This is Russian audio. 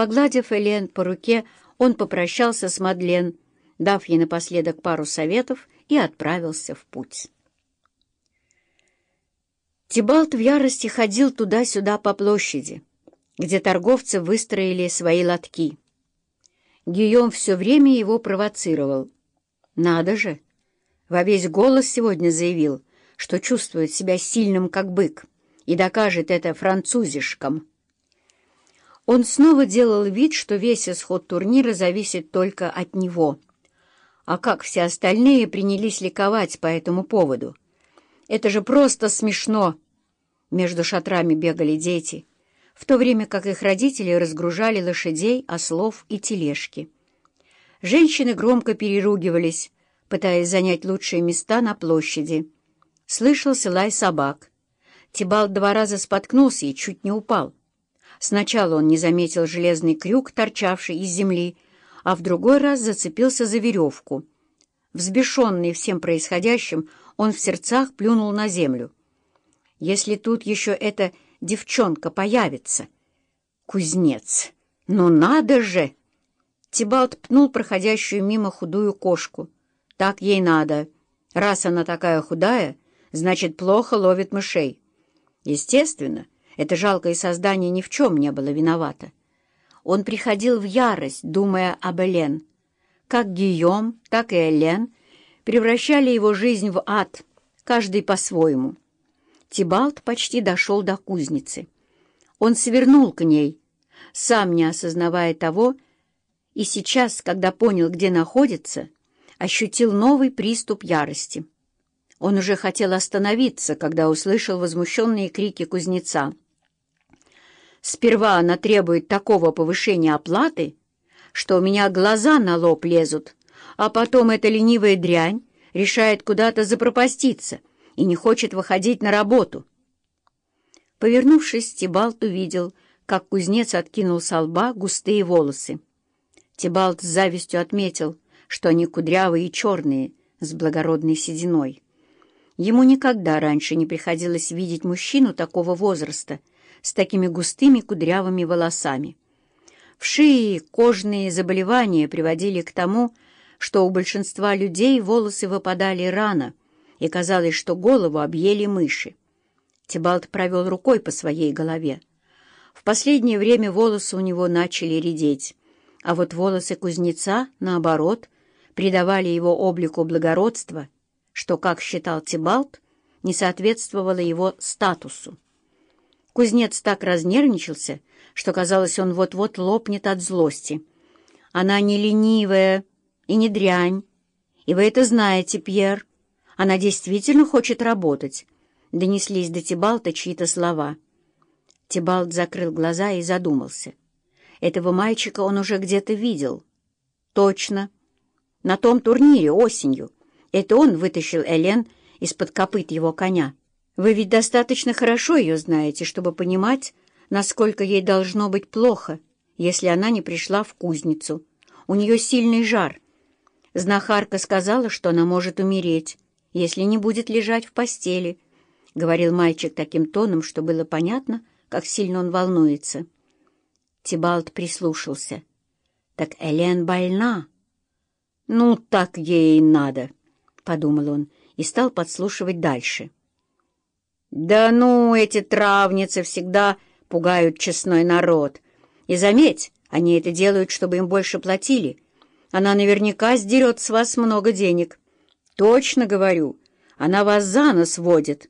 Погладив Элен по руке, он попрощался с Мадлен, дав ей напоследок пару советов, и отправился в путь. Тибалт в ярости ходил туда-сюда по площади, где торговцы выстроили свои лотки. Гийом все время его провоцировал. «Надо же!» Во весь голос сегодня заявил, что чувствует себя сильным, как бык, и докажет это французишкам. Он снова делал вид, что весь исход турнира зависит только от него. А как все остальные принялись ликовать по этому поводу? Это же просто смешно! Между шатрами бегали дети, в то время как их родители разгружали лошадей, ослов и тележки. Женщины громко переругивались, пытаясь занять лучшие места на площади. Слышался лай собак. Тибалт два раза споткнулся и чуть не упал. Сначала он не заметил железный крюк, торчавший из земли, а в другой раз зацепился за веревку. Взбешенный всем происходящим, он в сердцах плюнул на землю. «Если тут еще эта девчонка появится...» «Кузнец! Ну надо же!» Тибалт пнул проходящую мимо худую кошку. Так ей надо. Раз она такая худая, значит, плохо ловит мышей. Естественно, это жалкое создание ни в чем не было виновато. Он приходил в ярость, думая об Элен. Как Гийом, так и Элен превращали его жизнь в ад, каждый по-своему. Тибалт почти дошел до кузницы. Он свернул к ней, сам не осознавая того, и сейчас, когда понял, где находится, ощутил новый приступ ярости. Он уже хотел остановиться, когда услышал возмущенные крики кузнеца. «Сперва она требует такого повышения оплаты, что у меня глаза на лоб лезут, а потом эта ленивая дрянь решает куда-то запропаститься и не хочет выходить на работу». Повернувшись, Тибалт увидел, как кузнец откинул со лба густые волосы. Тибалт с завистью отметил — что они кудрявые и черные, с благородной сединой. Ему никогда раньше не приходилось видеть мужчину такого возраста, с такими густыми кудрявыми волосами. Вши и кожные заболевания приводили к тому, что у большинства людей волосы выпадали рано, и казалось, что голову объели мыши. Тибалт провел рукой по своей голове. В последнее время волосы у него начали редеть, а вот волосы кузнеца, наоборот, придавали его облику благородства, что, как считал Тибалт, не соответствовало его статусу. Кузнец так разнервничался, что, казалось, он вот-вот лопнет от злости. «Она не ленивая и не дрянь, и вы это знаете, Пьер. Она действительно хочет работать», — донеслись до Тибалта чьи-то слова. Тибалт закрыл глаза и задумался. Этого мальчика он уже где-то видел. «Точно» на том турнире осенью. Это он вытащил Элен из-под копыт его коня. Вы ведь достаточно хорошо ее знаете, чтобы понимать, насколько ей должно быть плохо, если она не пришла в кузницу. У нее сильный жар. Знахарка сказала, что она может умереть, если не будет лежать в постели, — говорил мальчик таким тоном, что было понятно, как сильно он волнуется. Тибалт прислушался. «Так Элен больна!» «Ну, так ей и надо», — подумал он и стал подслушивать дальше. «Да ну, эти травницы всегда пугают честной народ. И заметь, они это делают, чтобы им больше платили. Она наверняка сдерет с вас много денег. Точно говорю, она вас за нос водит».